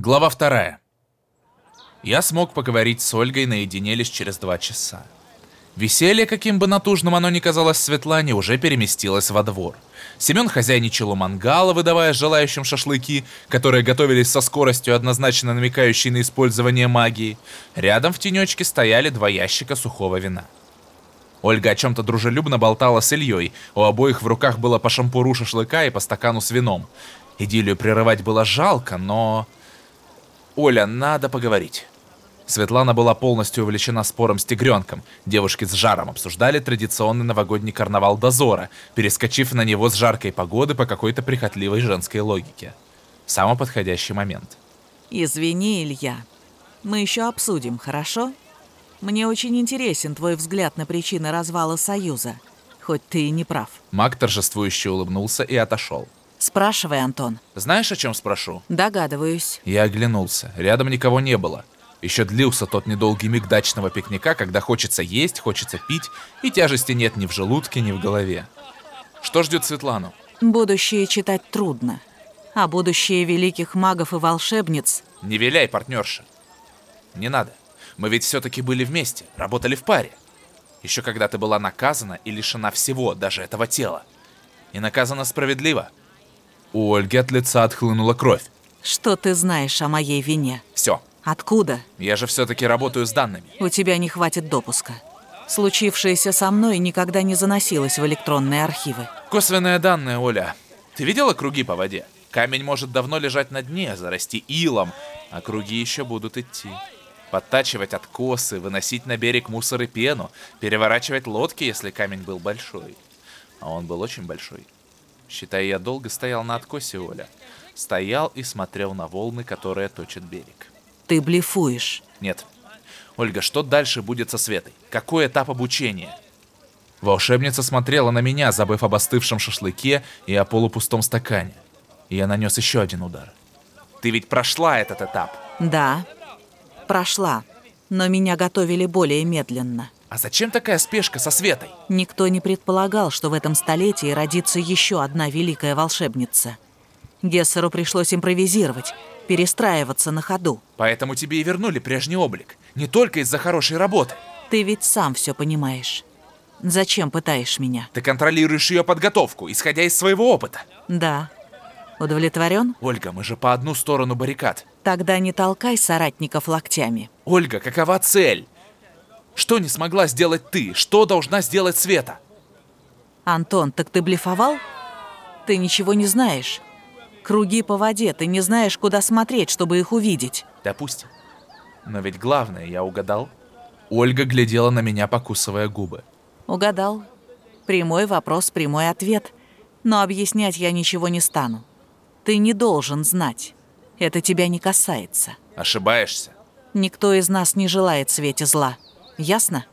Глава вторая. Я смог поговорить с Ольгой наедине лишь через два часа. Веселье, каким бы натужным оно ни казалось Светлане, уже переместилось во двор. Семен хозяйничал у мангала, выдавая желающим шашлыки, которые готовились со скоростью, однозначно намекающей на использование магии. Рядом в тенечке стояли два ящика сухого вина. Ольга о чем-то дружелюбно болтала с Ильей, у обоих в руках было по шампуру шашлыка и по стакану с вином. Идиллию прерывать было жалко, но... «Оля, надо поговорить». Светлана была полностью увлечена спором с тигренком. Девушки с жаром обсуждали традиционный новогодний карнавал дозора, перескочив на него с жаркой погоды по какой-то прихотливой женской логике. Самый подходящий момент. Извини, Илья. Мы еще обсудим, хорошо? Мне очень интересен твой взгляд на причины развала Союза, хоть ты и не прав. Маг торжествующе улыбнулся и отошел. Спрашивай, Антон. Знаешь, о чем спрошу? Догадываюсь. Я оглянулся. Рядом никого не было. Еще длился тот недолгий миг дачного пикника, когда хочется есть, хочется пить, и тяжести нет ни в желудке, ни в голове. Что ждет Светлану? Будущее читать трудно. А будущее великих магов и волшебниц... Не виляй, партнерша. Не надо. Мы ведь все-таки были вместе, работали в паре. Еще когда ты была наказана и лишена всего, даже этого тела. И наказана справедливо. У Ольги от лица отхлынула кровь. Что ты знаешь о моей вине? Все. Откуда? Я же все-таки работаю с данными. У тебя не хватит допуска. Случившееся со мной никогда не заносилось в электронные архивы. Косвенные данные, Оля. Ты видела круги по воде? Камень может давно лежать на дне, зарасти илом, а круги еще будут идти. Подтачивать откосы, выносить на берег мусор и пену, переворачивать лодки, если камень был большой. А он был очень большой. Считай, я долго стоял на откосе, Оля. Стоял и смотрел на волны, которые точат берег. Ты блефуешь. Нет. Ольга, что дальше будет со Светой? Какой этап обучения? Волшебница смотрела на меня, забыв об остывшем шашлыке и о полупустом стакане. И я нанес еще один удар. Ты ведь прошла этот этап. Да, прошла. Но меня готовили более медленно. А зачем такая спешка со Светой? Никто не предполагал, что в этом столетии родится еще одна великая волшебница. Гессеру пришлось импровизировать, перестраиваться на ходу. Поэтому тебе и вернули прежний облик. Не только из-за хорошей работы. Ты ведь сам все понимаешь. Зачем пытаешь меня? Ты контролируешь ее подготовку, исходя из своего опыта. Да. Удовлетворен? Ольга, мы же по одну сторону баррикад. Тогда не толкай соратников локтями. Ольга, какова цель? Что не смогла сделать ты? Что должна сделать Света? Антон, так ты блефовал? Ты ничего не знаешь. Круги по воде, ты не знаешь, куда смотреть, чтобы их увидеть. Допустим. Но ведь главное, я угадал. Ольга глядела на меня, покусывая губы. Угадал. Прямой вопрос, прямой ответ. Но объяснять я ничего не стану. Ты не должен знать. Это тебя не касается. Ошибаешься. Никто из нас не желает Свете зла. Ясно?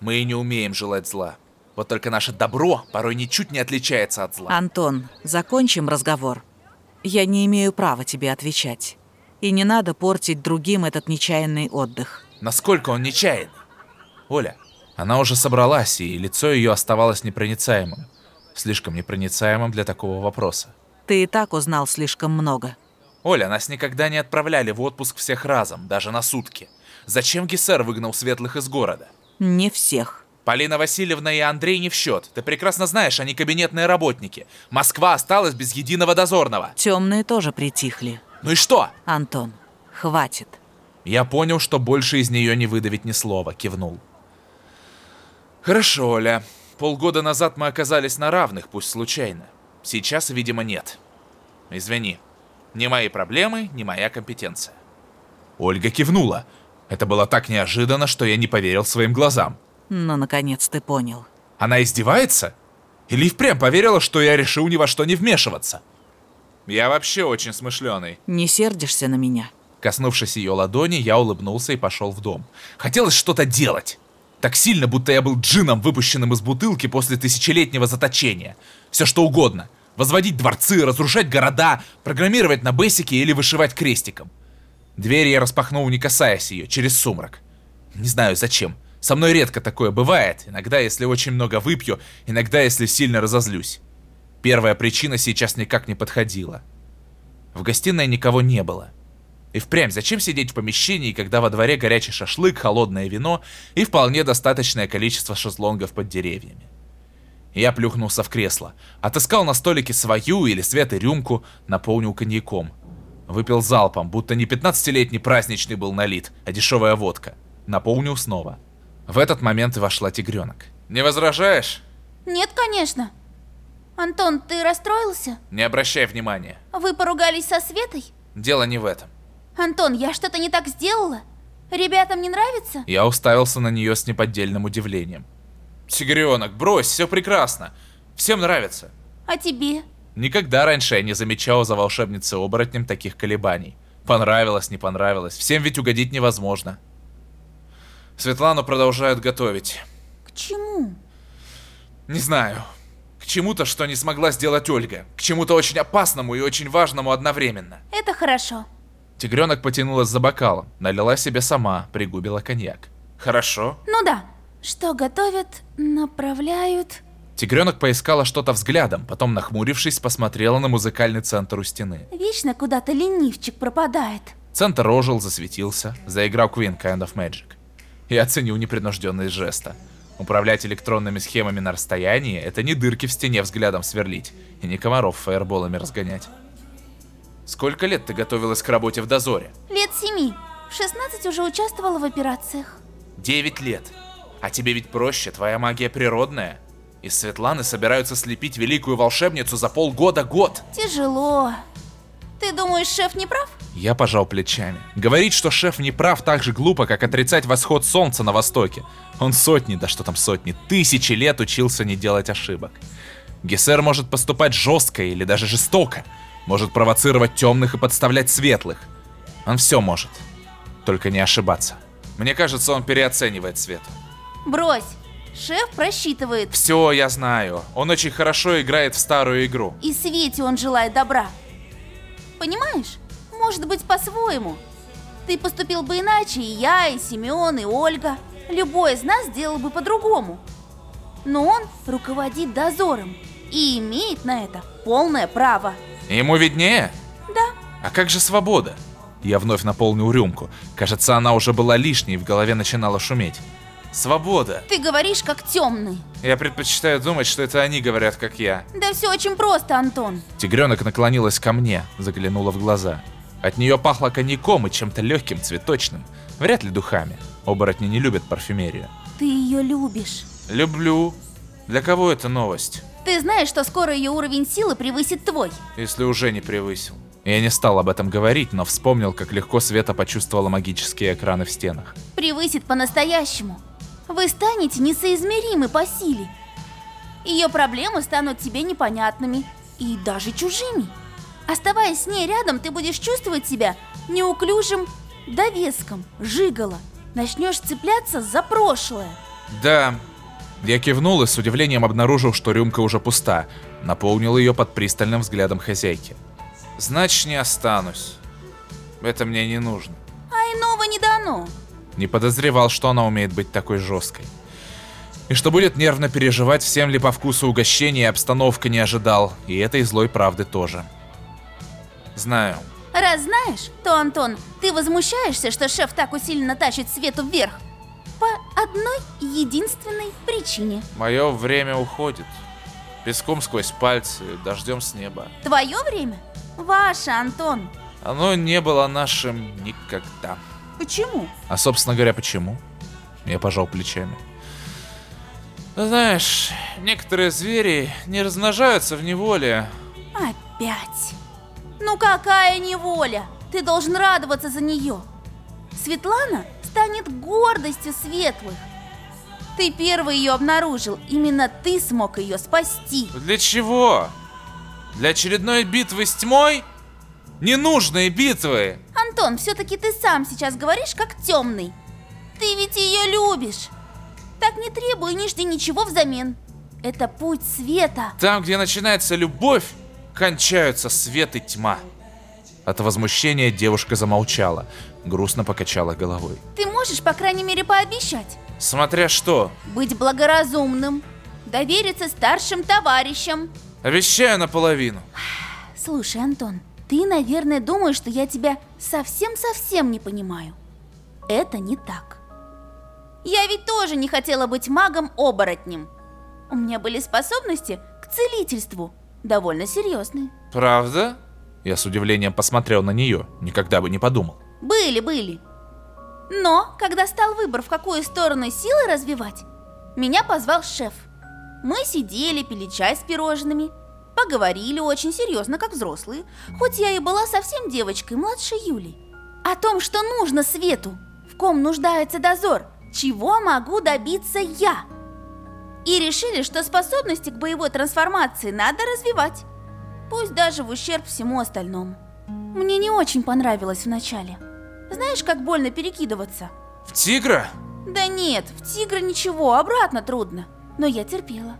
Мы и не умеем желать зла. Вот только наше добро порой ничуть не отличается от зла. Антон, закончим разговор. Я не имею права тебе отвечать. И не надо портить другим этот нечаянный отдых. Насколько он нечаянный? Оля, она уже собралась, и лицо ее оставалось непроницаемым. Слишком непроницаемым для такого вопроса. Ты и так узнал слишком много. Оля, нас никогда не отправляли в отпуск всех разом, даже на сутки. Зачем Гессер выгнал светлых из города? Не всех. Полина Васильевна и Андрей не в счет. Ты прекрасно знаешь, они кабинетные работники. Москва осталась без единого дозорного. Темные тоже притихли. Ну и что? Антон, хватит. Я понял, что больше из нее не выдавить ни слова, кивнул. Хорошо, Оля. Полгода назад мы оказались на равных, пусть случайно. Сейчас, видимо, нет. Извини. Не мои проблемы, не моя компетенция. Ольга кивнула. Это было так неожиданно, что я не поверил своим глазам. Ну, наконец ты понял. Она издевается? Или впрямь поверила, что я решил ни во что не вмешиваться? Я вообще очень смышленый. Не сердишься на меня? Коснувшись ее ладони, я улыбнулся и пошел в дом. Хотелось что-то делать. Так сильно, будто я был джином, выпущенным из бутылки после тысячелетнего заточения. Все что угодно. Возводить дворцы, разрушать города, программировать на бейсике или вышивать крестиком. Дверь я распахнул, не касаясь ее, через сумрак. Не знаю зачем. Со мной редко такое бывает. Иногда, если очень много выпью, иногда, если сильно разозлюсь. Первая причина сейчас никак не подходила. В гостиной никого не было. И впрямь, зачем сидеть в помещении, когда во дворе горячий шашлык, холодное вино и вполне достаточное количество шезлонгов под деревьями? Я плюхнулся в кресло, отыскал на столике свою или Светы рюмку, наполнил коньяком. Выпил залпом, будто не 15-летний праздничный был налит, а дешевая водка. Наполнил снова. В этот момент вошла тигренок. «Не возражаешь?» Нет, конечно. Антон, ты расстроился? Не обращай внимания. Вы поругались со Светой? Дело не в этом. Антон, я что-то не так сделала? Ребятам не нравится? Я уставился на нее с неподдельным удивлением. Тигренок, брось, все прекрасно. Всем нравится. А тебе? Никогда раньше я не замечал за волшебницей-оборотнем таких колебаний. Понравилось, не понравилось. Всем ведь угодить невозможно. Светлану продолжают готовить. К чему? Не знаю. К чему-то, что не смогла сделать Ольга. К чему-то очень опасному и очень важному одновременно. Это хорошо. Тигренок потянулась за бокалом, налила себе сама, пригубила коньяк. Хорошо. Ну да. Что готовят, направляют... Тигренок поискала что-то взглядом, потом, нахмурившись, посмотрела на музыкальный центр у стены. Вечно куда-то ленивчик пропадает. Центр ожил, засветился, заиграл Queen Kind of Magic. Я оценил непринужденность жеста. Управлять электронными схемами на расстоянии — это не дырки в стене взглядом сверлить, и не комаров фаерболами разгонять. Сколько лет ты готовилась к работе в дозоре? Лет семи. В 16 уже участвовала в операциях. Девять лет. А тебе ведь проще, твоя магия природная. Из Светланы собираются слепить великую волшебницу за полгода-год. Тяжело. Ты думаешь, шеф не прав? Я пожал плечами. Говорить, что шеф не прав, так же глупо, как отрицать восход солнца на востоке. Он сотни, да что там сотни, тысячи лет учился не делать ошибок. Гессер может поступать жестко или даже жестоко. Может провоцировать темных и подставлять светлых. Он все может. Только не ошибаться. Мне кажется, он переоценивает Свету. Брось. Шеф просчитывает. Все, я знаю. Он очень хорошо играет в старую игру. И Свете он желает добра. Понимаешь? Может быть, по-своему. Ты поступил бы иначе, и я, и Семен, и Ольга. Любой из нас сделал бы по-другому. Но он руководит дозором и имеет на это полное право. Ему виднее? Да. А как же свобода? Я вновь наполнил рюмку. Кажется, она уже была лишней, и в голове начинала шуметь. Свобода. Ты говоришь как темный. Я предпочитаю думать, что это они говорят, как я. Да все очень просто, Антон. Тигренок наклонилась ко мне, заглянула в глаза. От нее пахло коньяком и чем-то легким, цветочным. Вряд ли духами. Оборотни не любят парфюмерию. Ты ее любишь. Люблю. Для кого это новость? Ты знаешь, что скоро ее уровень силы превысит твой. Если уже не превысил. Я не стал об этом говорить, но вспомнил, как легко Света почувствовала магические экраны в стенах. Превысит по-настоящему. Вы станете несоизмеримы по силе. Ее проблемы станут тебе непонятными и даже чужими. Оставаясь с ней рядом, ты будешь чувствовать себя неуклюжим довеском, жигало. Начнешь цепляться за прошлое. Да. Я кивнул и с удивлением обнаружил, что рюмка уже пуста. Наполнил ее под пристальным взглядом хозяйки. Значит, не останусь. Это мне не нужно. А иного не дано. Не подозревал, что она умеет быть такой жесткой. И что будет нервно переживать, всем ли по вкусу угощения и обстановка не ожидал, и этой злой правды тоже. Знаю. Раз знаешь, то, Антон, ты возмущаешься, что шеф так усиленно тащит Свету вверх. По одной единственной причине. Мое время уходит. Песком сквозь пальцы, дождем с неба. Твое время? Ваше, Антон. Оно не было нашим никогда. Почему? А, собственно говоря, почему? Я пожал плечами. Знаешь, некоторые звери не размножаются в неволе. Опять. Ну какая неволя? Ты должен радоваться за нее. Светлана станет гордостью светлых. Ты первый ее обнаружил. Именно ты смог ее спасти. Для чего? Для очередной битвы с тьмой? Ненужные битвы! Антон, все-таки ты сам сейчас говоришь как темный. Ты ведь ее любишь. Так не требуй, не жди ничего взамен. Это путь света. Там, где начинается любовь, кончаются свет и тьма. От возмущения девушка замолчала, грустно покачала головой. Ты можешь, по крайней мере, пообещать? Смотря что. Быть благоразумным, довериться старшим товарищам. Обещаю наполовину. Слушай, Антон, Ты, наверное, думаешь, что я тебя совсем-совсем не понимаю. Это не так. Я ведь тоже не хотела быть магом-оборотнем. У меня были способности к целительству, довольно серьезные. Правда? Я с удивлением посмотрел на нее, никогда бы не подумал. Были, были. Но, когда стал выбор, в какую сторону силы развивать, меня позвал шеф. Мы сидели, пили чай с пирожными, поговорили очень серьезно, как взрослые, хоть я и была совсем девочкой, младше Юли. О том, что нужно свету, в ком нуждается дозор, чего могу добиться я. И решили, что способности к боевой трансформации надо развивать, пусть даже в ущерб всему остальному. Мне не очень понравилось вначале. Знаешь, как больно перекидываться? В тигра? Да нет, в тигра ничего, обратно трудно. Но я терпела.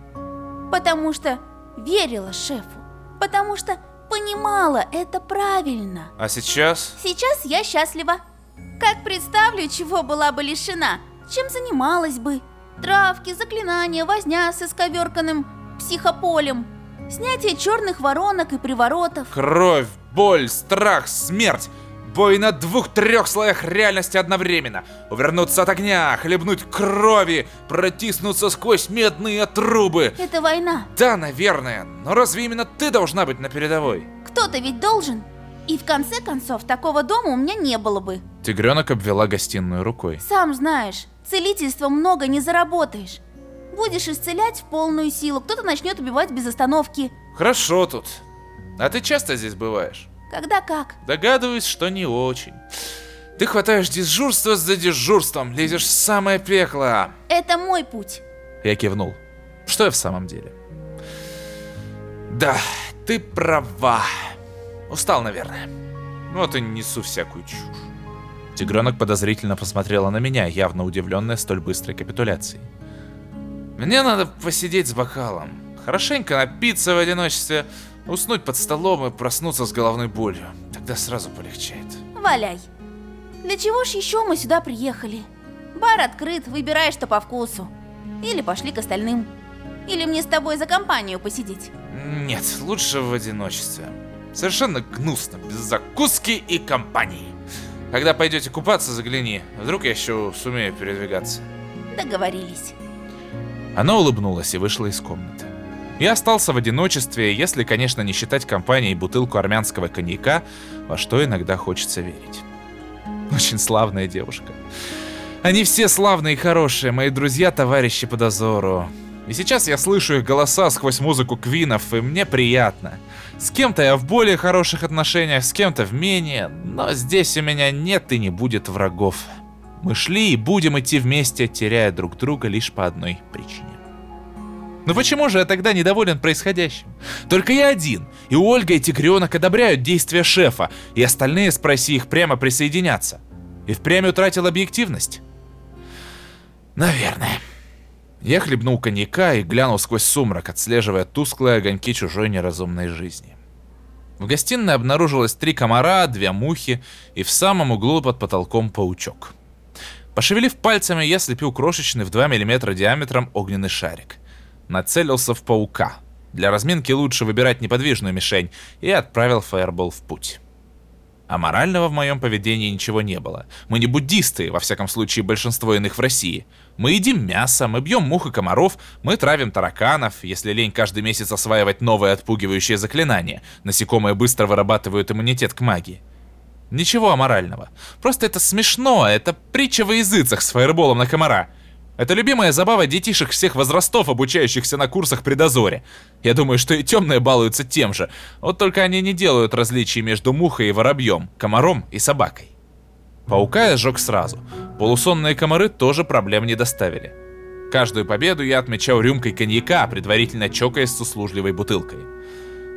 Потому что верила шефу. Потому что понимала, это правильно. А сейчас? Сейчас я счастлива. Как представлю, чего была бы лишена, чем занималась бы. Травки, заклинания, возня с исковерканным психополем. Снятие черных воронок и приворотов. Кровь, боль, страх, смерть. Бой на двух-трех слоях реальности одновременно. Увернуться от огня, хлебнуть крови, протиснуться сквозь медные трубы. Это война. Да, наверное. Но разве именно ты должна быть на передовой? Кто-то ведь должен. И в конце концов, такого дома у меня не было бы. Тигренок обвела гостиную рукой. Сам знаешь, целительством много не заработаешь. Будешь исцелять в полную силу, кто-то начнет убивать без остановки. Хорошо тут. А ты часто здесь бываешь? Когда как? Догадываюсь, что не очень. Ты хватаешь дежурство за дежурством, лезешь в самое пекло. Это мой путь. Я кивнул. Что я в самом деле? Да, ты права. Устал, наверное. Вот и несу всякую чушь. Тигренок подозрительно посмотрела на меня, явно удивленная столь быстрой капитуляцией. Мне надо посидеть с бокалом, хорошенько напиться в одиночестве, уснуть под столом и проснуться с головной болью. Тогда сразу полегчает. Валяй. Для чего ж еще мы сюда приехали? Бар открыт, выбирай, что по вкусу. Или пошли к остальным. Или мне с тобой за компанию посидеть. Нет, лучше в одиночестве. Совершенно гнусно, без закуски и компании. Когда пойдете купаться, загляни. Вдруг я еще сумею передвигаться. Договорились. Она улыбнулась и вышла из комнаты. Я остался в одиночестве, если, конечно, не считать компанией бутылку армянского коньяка, во что иногда хочется верить. Очень славная девушка. Они все славные и хорошие, мои друзья, товарищи по дозору. И сейчас я слышу их голоса сквозь музыку квинов, и мне приятно. С кем-то я в более хороших отношениях, с кем-то в менее, но здесь у меня нет и не будет врагов. Мы шли и будем идти вместе, теряя друг друга лишь по одной причине. Но почему же я тогда недоволен происходящим? Только я один, и Ольга и Тигренок одобряют действия шефа, и остальные, спроси их, прямо присоединятся. И впрямь утратил объективность? Наверное. Я хлебнул коньяка и глянул сквозь сумрак, отслеживая тусклые огоньки чужой неразумной жизни. В гостиной обнаружилось три комара, две мухи и в самом углу под потолком паучок. Пошевелив пальцами, я слепил крошечный в 2 мм диаметром огненный шарик. Нацелился в паука. Для разминки лучше выбирать неподвижную мишень и отправил фаербол в путь. А морального в моем поведении ничего не было. Мы не буддисты, во всяком случае большинство иных в России. Мы едим мясо, мы бьем мух и комаров, мы травим тараканов, если лень каждый месяц осваивать новые отпугивающие заклинания. Насекомые быстро вырабатывают иммунитет к магии. Ничего аморального. Просто это смешно, это притча во языцах с фаерболом на комара. Это любимая забава детишек всех возрастов, обучающихся на курсах при дозоре. Я думаю, что и темные балуются тем же. Вот только они не делают различий между мухой и воробьем, комаром и собакой. Паука я сжег сразу. Полусонные комары тоже проблем не доставили. Каждую победу я отмечал рюмкой коньяка, предварительно чокаясь с услужливой бутылкой.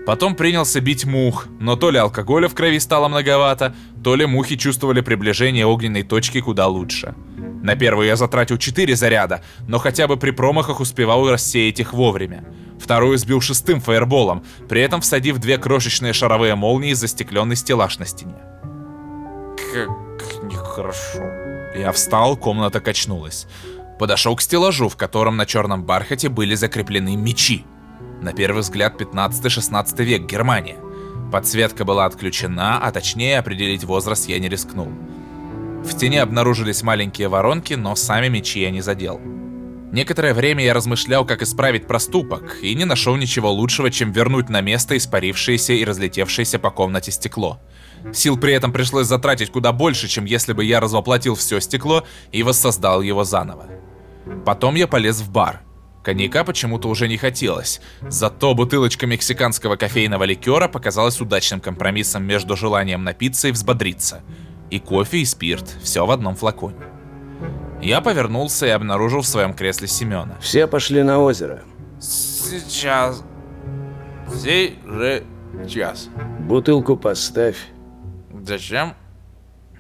Потом принялся бить мух, но то ли алкоголя в крови стало многовато, то ли мухи чувствовали приближение огненной точки куда лучше. На первую я затратил 4 заряда, но хотя бы при промахах успевал рассеять их вовремя. Вторую сбил шестым фаерболом, при этом всадив две крошечные шаровые молнии из застекленный стеллаж на стене. Как нехорошо. Я встал, комната качнулась. Подошел к стеллажу, в котором на черном бархате были закреплены мечи. На первый взгляд 15-16 век Германия. Подсветка была отключена, а точнее определить возраст я не рискнул. В стене обнаружились маленькие воронки, но сами мечи я не задел. Некоторое время я размышлял, как исправить проступок, и не нашел ничего лучшего, чем вернуть на место испарившееся и разлетевшееся по комнате стекло. Сил при этом пришлось затратить куда больше, чем если бы я развоплотил все стекло и воссоздал его заново. Потом я полез в бар. Коньяка почему-то уже не хотелось, зато бутылочка мексиканского кофейного ликера показалась удачным компромиссом между желанием напиться и взбодриться. И кофе, и спирт, все в одном флаконе. Я повернулся и обнаружил в своем кресле Семена. Все пошли на озеро. Сейчас. Сейчас. Бутылку поставь. Зачем?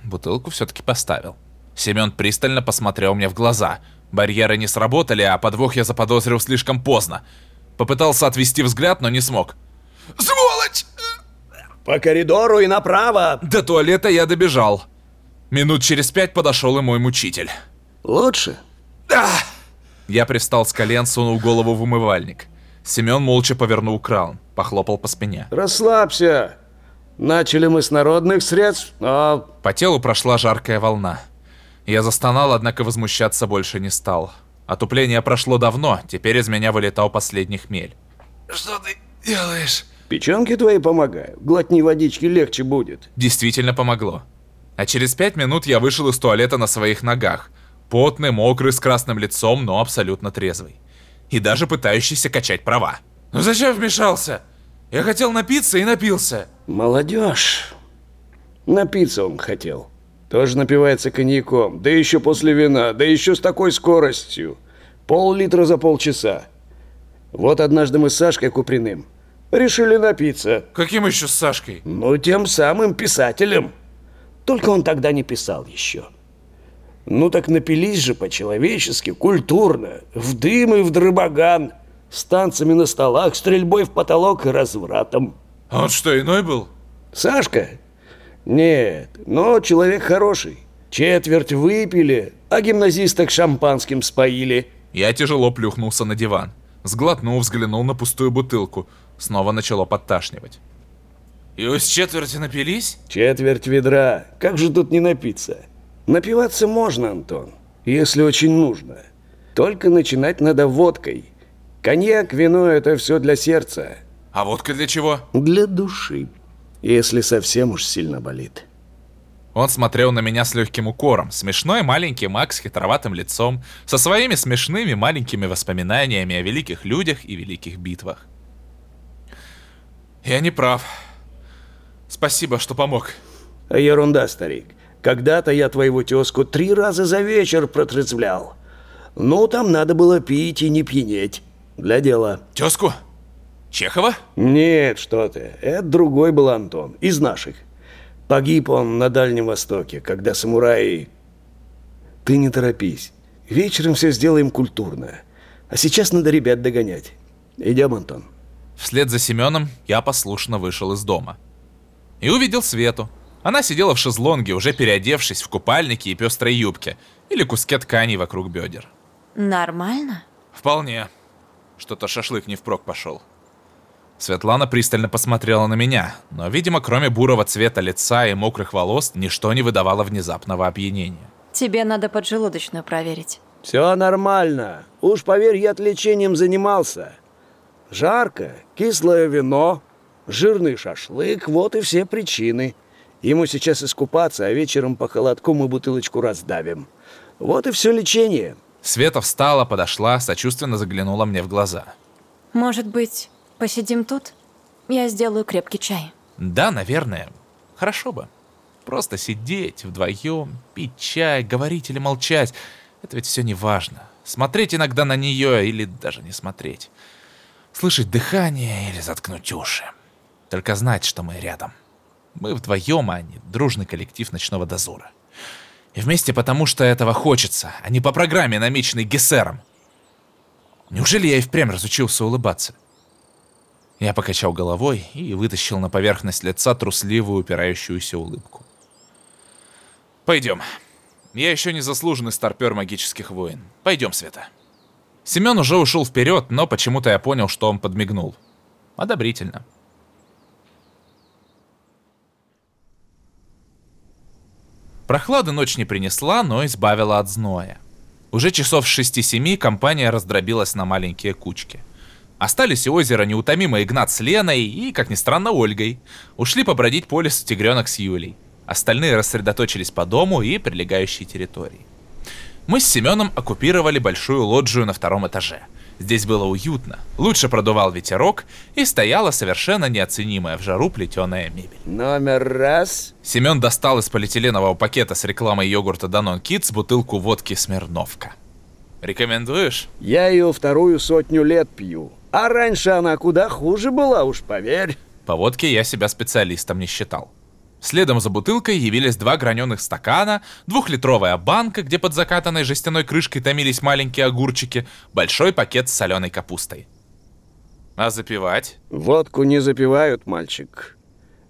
Бутылку все-таки поставил. Семен пристально посмотрел мне в глаза. Барьеры не сработали, а подвох я заподозрил слишком поздно. Попытался отвести взгляд, но не смог. Сволочь! По коридору и направо. До туалета я добежал. Минут через пять подошел и мой мучитель. Лучше? Да! Я пристал с колен, сунул голову в умывальник. Семен молча повернул кран, похлопал по спине. Расслабься. Начали мы с народных средств, но... По телу прошла жаркая волна. Я застонал, однако возмущаться больше не стал. Отупление прошло давно, теперь из меня вылетал последний хмель. Что ты делаешь? Печенки твои помогают. Глотни водички легче будет. Действительно помогло. А через пять минут я вышел из туалета на своих ногах. Потный, мокрый, с красным лицом, но абсолютно трезвый. И даже пытающийся качать права. Ну зачем вмешался? Я хотел напиться и напился. Молодежь. Напиться он хотел. Тоже напивается коньяком, да еще после вина, да еще с такой скоростью. Пол-литра за полчаса. Вот однажды мы с Сашкой Куприным решили напиться. Каким еще с Сашкой? Ну, тем самым писателем. Только он тогда не писал еще. Ну так напились же по-человечески, культурно, в дым и в дрыбаган, с танцами на столах, стрельбой в потолок и развратом. А он что, иной был? Сашка? Нет, но человек хороший. Четверть выпили, а гимназисток шампанским споили. Я тяжело плюхнулся на диван. Сглотнул, взглянул на пустую бутылку. Снова начало подташнивать. И с четверти напились? Четверть ведра. Как же тут не напиться? Напиваться можно, Антон, если очень нужно. Только начинать надо водкой. Коньяк, вино – это все для сердца. А водка для чего? Для души, если совсем уж сильно болит. Он смотрел на меня с легким укором. Смешной маленький Макс с хитроватым лицом, со своими смешными маленькими воспоминаниями о великих людях и великих битвах. Я не прав. Спасибо, что помог. Ерунда, старик. Когда-то я твоего тезку три раза за вечер протрезвлял. Ну, там надо было пить и не пьянеть. Для дела. Тезку? Чехова? Нет, что ты. Это другой был Антон. Из наших. Погиб он на Дальнем Востоке, когда самураи... Ты не торопись. Вечером все сделаем культурно. А сейчас надо ребят догонять. Идем, Антон. Вслед за Семеном я послушно вышел из дома и увидел Свету. Она сидела в шезлонге, уже переодевшись в купальнике и пестрой юбке, или куске ткани вокруг бедер. Нормально? Вполне. Что-то шашлык не впрок пошел. Светлана пристально посмотрела на меня, но, видимо, кроме бурого цвета лица и мокрых волос, ничто не выдавало внезапного опьянения. Тебе надо поджелудочную проверить. Все нормально. Уж поверь, я лечением занимался. Жарко, кислое вино, Жирный шашлык, вот и все причины. Ему сейчас искупаться, а вечером по холодку мы бутылочку раздавим. Вот и все лечение. Света встала, подошла, сочувственно заглянула мне в глаза. Может быть, посидим тут? Я сделаю крепкий чай. Да, наверное. Хорошо бы. Просто сидеть вдвоем, пить чай, говорить или молчать. Это ведь все не важно. Смотреть иногда на нее или даже не смотреть. Слышать дыхание или заткнуть уши. Только знать, что мы рядом. Мы вдвоем, а не дружный коллектив ночного дозора. И вместе потому, что этого хочется, а не по программе, намеченной Гессером. Неужели я и впрямь разучился улыбаться? Я покачал головой и вытащил на поверхность лица трусливую упирающуюся улыбку. Пойдем. Я еще не заслуженный старпер магических войн. Пойдем, Света. Семен уже ушел вперед, но почему-то я понял, что он подмигнул. Одобрительно. Прохлады ночь не принесла, но избавила от зноя. Уже часов с 6-7 компания раздробилась на маленькие кучки. Остались у озера неутомимо Игнат с Леной и, как ни странно, Ольгой. Ушли побродить по лесу тигренок с Юлей. Остальные рассредоточились по дому и прилегающей территории. Мы с Семеном оккупировали большую лоджию на втором этаже. Здесь было уютно, лучше продувал ветерок и стояла совершенно неоценимая в жару плетеная мебель. Номер раз. Семен достал из полиэтиленового пакета с рекламой йогурта Danone Kids бутылку водки Смирновка. Рекомендуешь? Я ее вторую сотню лет пью. А раньше она куда хуже была, уж поверь. По водке я себя специалистом не считал. Следом за бутылкой явились два граненых стакана, двухлитровая банка, где под закатанной жестяной крышкой томились маленькие огурчики, большой пакет с соленой капустой. А запивать? Водку не запивают, мальчик.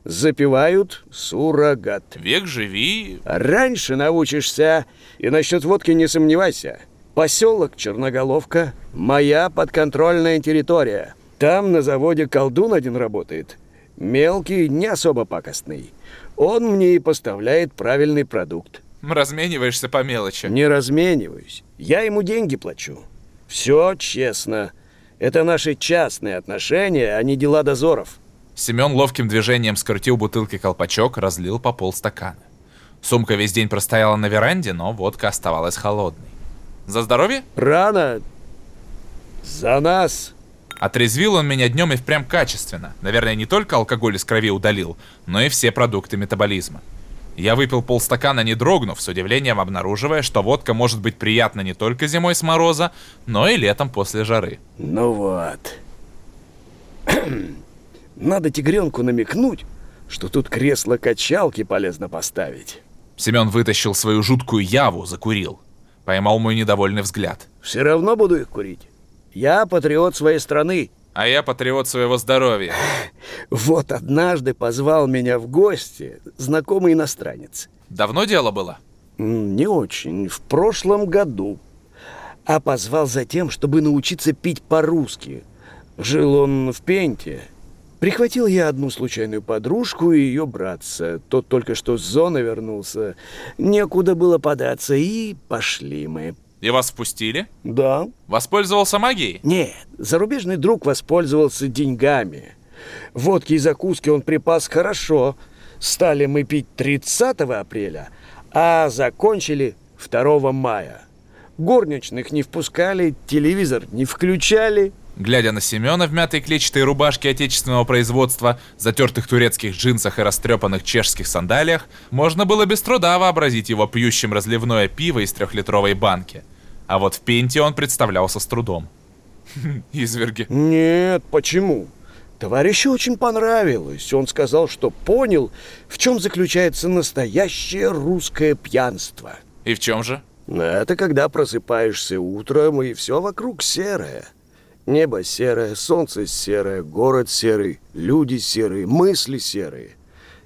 Запивают суррогат. Век живи. Раньше научишься, и насчет водки не сомневайся. Поселок Черноголовка – моя подконтрольная территория. Там на заводе колдун один работает. Мелкий, не особо пакостный. Он мне и поставляет правильный продукт. Размениваешься по мелочи. Не размениваюсь. Я ему деньги плачу. Все честно. Это наши частные отношения, а не дела дозоров. Семен ловким движением скрутил бутылки колпачок, разлил по полстакана. Сумка весь день простояла на веранде, но водка оставалась холодной. За здоровье? Рано. За нас. Отрезвил он меня днем и впрямь качественно. Наверное, не только алкоголь из крови удалил, но и все продукты метаболизма. Я выпил полстакана, не дрогнув, с удивлением обнаруживая, что водка может быть приятна не только зимой с мороза, но и летом после жары. Ну вот. Надо тигренку намекнуть, что тут кресло-качалки полезно поставить. Семен вытащил свою жуткую яву, закурил. Поймал мой недовольный взгляд. Все равно буду их курить. Я патриот своей страны. А я патриот своего здоровья. Вот однажды позвал меня в гости знакомый иностранец. Давно дело было? Не очень. В прошлом году. А позвал за тем, чтобы научиться пить по-русски. Жил он в Пенте. Прихватил я одну случайную подружку и ее братца. Тот только что с зоны вернулся. Некуда было податься, и пошли мы. И вас впустили? Да. Воспользовался магией? Нет, зарубежный друг воспользовался деньгами. Водки и закуски он припас хорошо. Стали мы пить 30 апреля, а закончили 2 мая. Горничных не впускали, телевизор не включали. Глядя на Семена в мятой клетчатой рубашке отечественного производства, затертых турецких джинсах и растрепанных чешских сандалиях, можно было без труда вообразить его пьющим разливное пиво из трехлитровой банки. А вот в пенте он представлялся с трудом. Изверги. Нет, почему? Товарищу очень понравилось. Он сказал, что понял, в чем заключается настоящее русское пьянство. И в чем же? Это когда просыпаешься утром, и все вокруг серое. Небо серое, солнце серое, город серый, люди серые, мысли серые.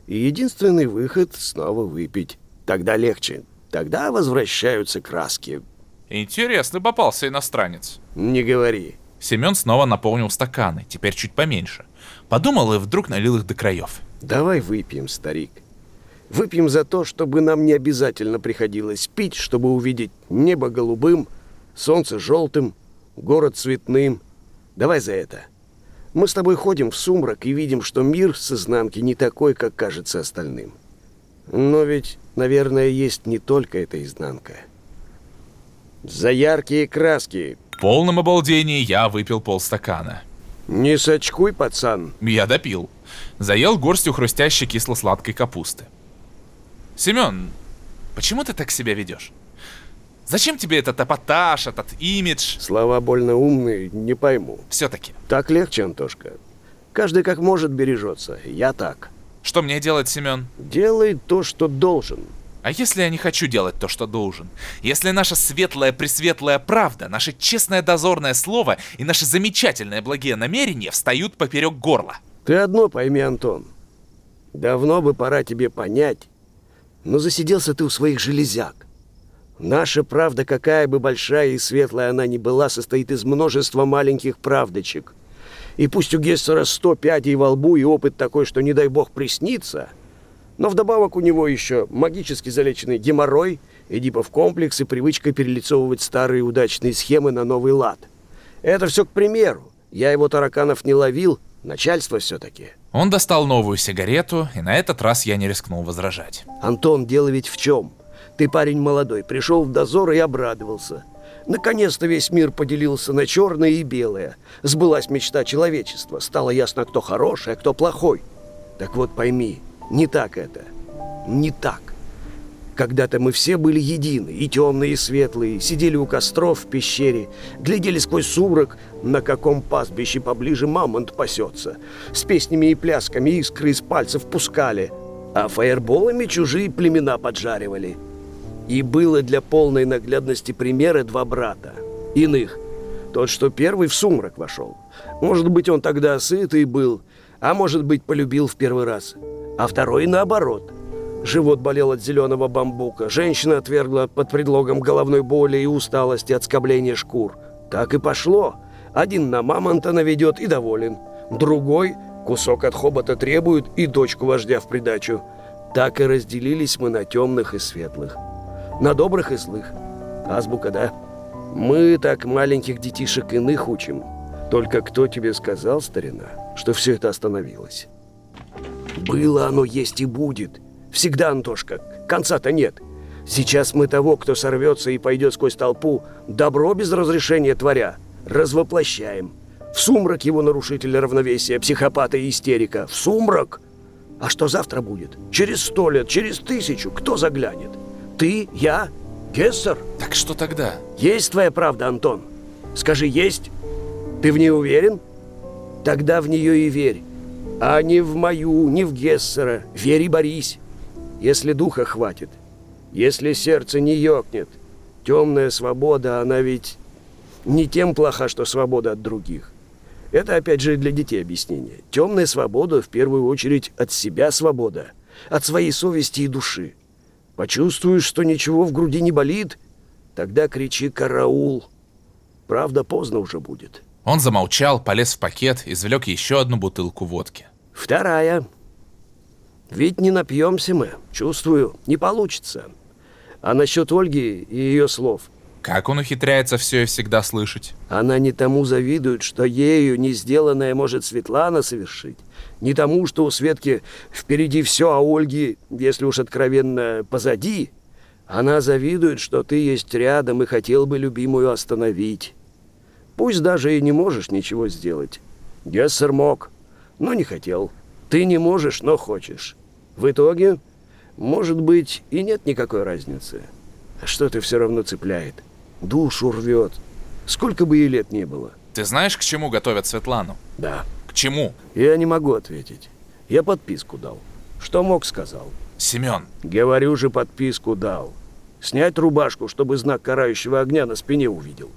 И единственный выход — снова выпить. Тогда легче. Тогда возвращаются краски. Интересно попался иностранец. Не говори. Семен снова наполнил стаканы, теперь чуть поменьше. Подумал и вдруг налил их до краев. Давай выпьем, старик. Выпьем за то, чтобы нам не обязательно приходилось пить, чтобы увидеть небо голубым, солнце желтым, город цветным — Давай за это. Мы с тобой ходим в сумрак и видим, что мир с изнанки не такой, как кажется остальным. Но ведь, наверное, есть не только эта изнанка. За яркие краски. В полном обалдении я выпил полстакана. Не сочкуй, пацан. Я допил. Заел горстью хрустящей кисло-сладкой капусты. Семен, почему ты так себя ведешь? Зачем тебе этот эпатаж, этот имидж? Слова больно умные, не пойму. Все-таки. Так легче, Антошка. Каждый как может бережется. Я так. Что мне делать, Семен? Делай то, что должен. А если я не хочу делать то, что должен? Если наша светлая пресветлая правда, наше честное дозорное слово и наши замечательные благие намерения встают поперек горла? Ты одно пойми, Антон. Давно бы пора тебе понять, но засиделся ты у своих железяк. Наша правда, какая бы большая и светлая она ни была, состоит из множества маленьких правдочек. И пусть у Гессера сто пядей во лбу и опыт такой, что не дай бог приснится, Но вдобавок у него еще магически залеченный геморрой, эдипов комплекс и привычка перелицовывать старые удачные схемы на новый лад. Это все к примеру. Я его тараканов не ловил, начальство все-таки. Он достал новую сигарету, и на этот раз я не рискнул возражать. Антон, дело ведь в чем? Ты парень молодой, пришел в дозор и обрадовался. Наконец-то весь мир поделился на черное и белое. Сбылась мечта человечества. Стало ясно, кто хороший, а кто плохой. Так вот пойми, не так это. Не так. Когда-то мы все были едины, и темные, и светлые, сидели у костров в пещере, глядели сквозь сумрак, на каком пастбище поближе мамонт пасется. С песнями и плясками искры из пальцев пускали, а фаерболами чужие племена поджаривали. И было для полной наглядности примеры два брата. Иных. Тот, что первый в сумрак вошел. Может быть, он тогда сытый был, а может быть, полюбил в первый раз. А второй наоборот. Живот болел от зеленого бамбука. Женщина отвергла под предлогом головной боли и усталости от скобления шкур. Так и пошло. Один на мамонта наведет и доволен. Другой кусок от хобота требует и дочку вождя в придачу. Так и разделились мы на темных и светлых на добрых и злых. Азбука, да? Мы так маленьких детишек иных учим. Только кто тебе сказал, старина, что все это остановилось? Было оно, есть и будет. Всегда, Антошка, конца-то нет. Сейчас мы того, кто сорвется и пойдет сквозь толпу, добро без разрешения творя, развоплощаем. В сумрак его нарушителя равновесия, психопата и истерика. В сумрак! А что завтра будет? Через сто лет, через тысячу, кто заглянет? Ты, я, Гессер? Так что тогда? Есть твоя правда, Антон. Скажи, есть? Ты в ней уверен? Тогда в нее и верь. А не в мою, не в Гессера. Верь и борись. Если духа хватит. Если сердце не ёкнет. Темная свобода, она ведь не тем плоха, что свобода от других. Это опять же для детей объяснение. Темная свобода в первую очередь от себя свобода. От своей совести и души. Почувствуешь, что ничего в груди не болит, тогда кричи «караул». Правда, поздно уже будет. Он замолчал, полез в пакет, извлек еще одну бутылку водки. Вторая. Ведь не напьемся мы, чувствую, не получится. А насчет Ольги и ее слов – как он ухитряется все и всегда слышать? Она не тому завидует, что ею не сделанное может Светлана совершить. Не тому, что у Светки впереди все, а Ольги, если уж откровенно, позади. Она завидует, что ты есть рядом и хотел бы любимую остановить. Пусть даже и не можешь ничего сделать. Гессер мог, но не хотел. Ты не можешь, но хочешь. В итоге, может быть, и нет никакой разницы. Что-то все равно цепляет. Душу рвет. Сколько бы ей лет не было. Ты знаешь, к чему готовят Светлану? Да. К чему? Я не могу ответить. Я подписку дал. Что мог, сказал. Семен. Говорю же, подписку дал. Снять рубашку, чтобы знак карающего огня на спине увидел.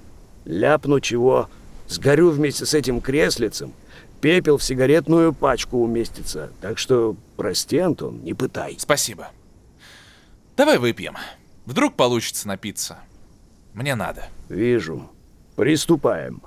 Ляпну чего, сгорю вместе с этим креслицем, пепел в сигаретную пачку уместится. Так что, прости, Антон, не пытай. Спасибо. Давай выпьем. Вдруг получится напиться. Мне надо. Вижу. Приступаем.